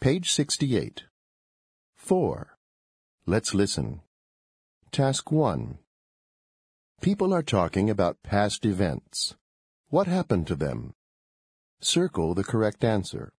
Page 68. 4. Let's listen. Task 1. People are talking about past events. What happened to them? Circle the correct answer.